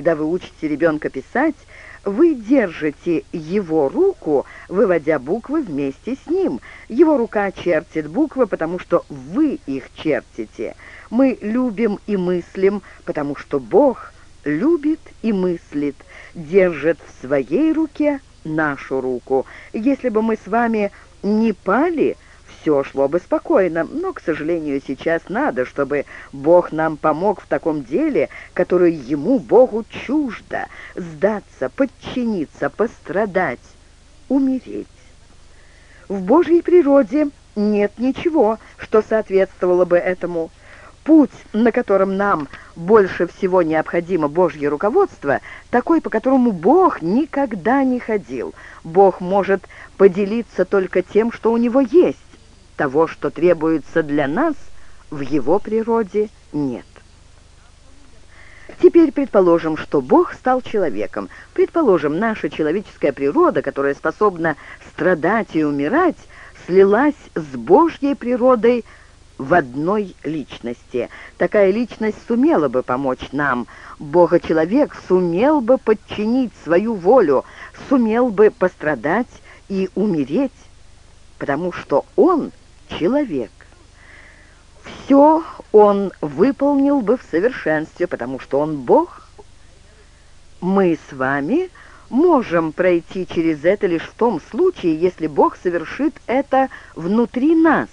Когда вы учите ребенка писать, вы держите его руку, выводя буквы вместе с ним. Его рука чертит буквы, потому что вы их чертите. Мы любим и мыслим, потому что Бог любит и мыслит, держит в своей руке нашу руку. Если бы мы с вами не пали, все шло бы спокойно, но, к сожалению, сейчас надо, чтобы Бог нам помог в таком деле, которое Ему, Богу, чуждо, сдаться, подчиниться, пострадать, умереть. В Божьей природе нет ничего, что соответствовало бы этому. Путь, на котором нам больше всего необходимо Божье руководство, такой, по которому Бог никогда не ходил. Бог может поделиться только тем, что у Него есть. Того, что требуется для нас, в его природе нет. Теперь предположим, что Бог стал человеком. Предположим, наша человеческая природа, которая способна страдать и умирать, слилась с Божьей природой в одной личности. Такая личность сумела бы помочь нам. Бога-человек сумел бы подчинить свою волю, сумел бы пострадать и умереть, потому что Он человек. Все он выполнил бы в совершенстве, потому что он Бог. Мы с вами можем пройти через это лишь в том случае, если Бог совершит это внутри нас.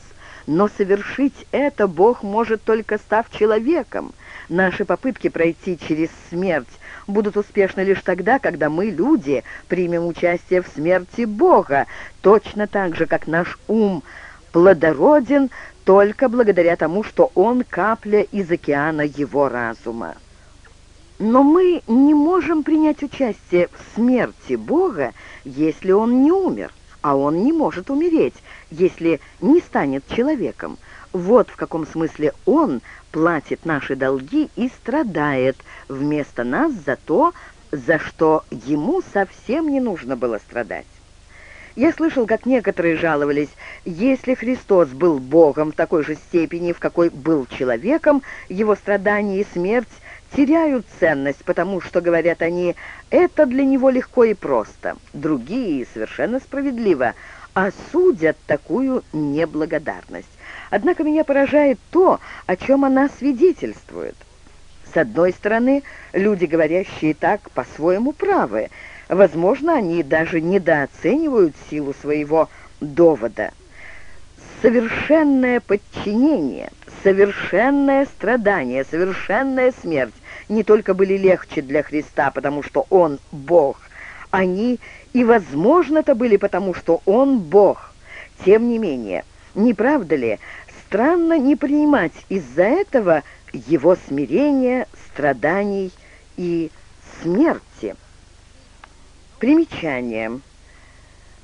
Но совершить это Бог может только став человеком. Наши попытки пройти через смерть будут успешны лишь тогда, когда мы, люди, примем участие в смерти Бога, точно так же, как наш ум – плодороден только благодаря тому, что он капля из океана его разума. Но мы не можем принять участие в смерти Бога, если он не умер, а он не может умереть, если не станет человеком. Вот в каком смысле он платит наши долги и страдает вместо нас за то, за что ему совсем не нужно было страдать. Я слышал, как некоторые жаловались, если Христос был Богом в такой же степени, в какой был человеком, его страдания и смерть теряют ценность, потому что, говорят они, это для него легко и просто. Другие, совершенно справедливо, осудят такую неблагодарность. Однако меня поражает то, о чем она свидетельствует. С одной стороны, люди, говорящие так, по-своему правы – Возможно, они даже недооценивают силу своего довода. Совершенное подчинение, совершенное страдание, совершенная смерть не только были легче для Христа, потому что Он Бог, они и возможно-то были потому, что Он Бог. Тем не менее, не правда ли, странно не принимать из-за этого Его смирения, страданий и смерти? Примечание.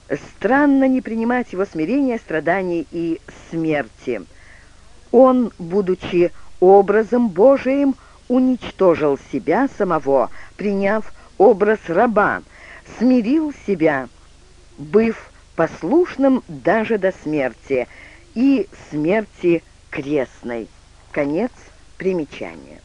Странно не принимать его смирения, страданий и смерти. Он, будучи образом Божиим, уничтожил себя самого, приняв образ раба, смирил себя, быв послушным даже до смерти и смерти крестной. Конец примечания.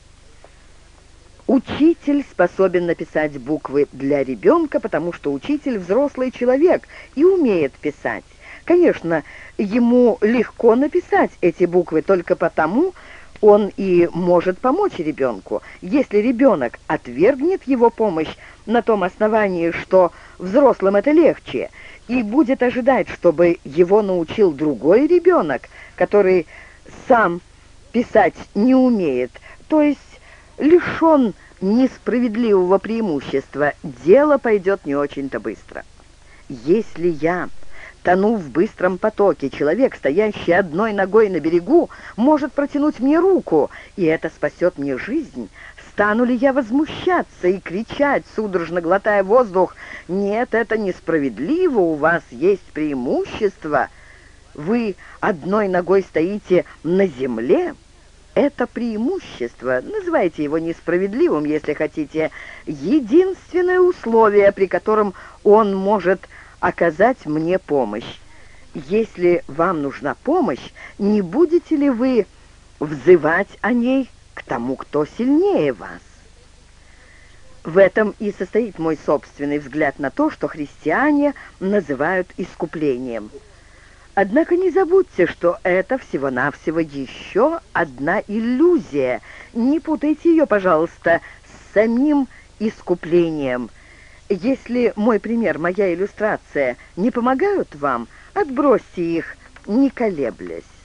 Учитель способен написать буквы для ребенка, потому что учитель взрослый человек и умеет писать. Конечно, ему легко написать эти буквы только потому, он и может помочь ребенку. Если ребенок отвергнет его помощь на том основании, что взрослым это легче, и будет ожидать, чтобы его научил другой ребенок, который сам писать не умеет, то есть лишен несправедливого преимущества, дело пойдет не очень-то быстро. Если я тону в быстром потоке, человек, стоящий одной ногой на берегу, может протянуть мне руку, и это спасет мне жизнь, стану ли я возмущаться и кричать, судорожно глотая воздух, «Нет, это несправедливо, у вас есть преимущество, вы одной ногой стоите на земле». Это преимущество, называйте его несправедливым, если хотите, единственное условие, при котором он может оказать мне помощь. Если вам нужна помощь, не будете ли вы взывать о ней к тому, кто сильнее вас? В этом и состоит мой собственный взгляд на то, что христиане называют искуплением. Однако не забудьте, что это всего-навсего еще одна иллюзия. Не путайте ее, пожалуйста, с самим искуплением. Если мой пример, моя иллюстрация не помогают вам, отбросьте их, не колеблясь.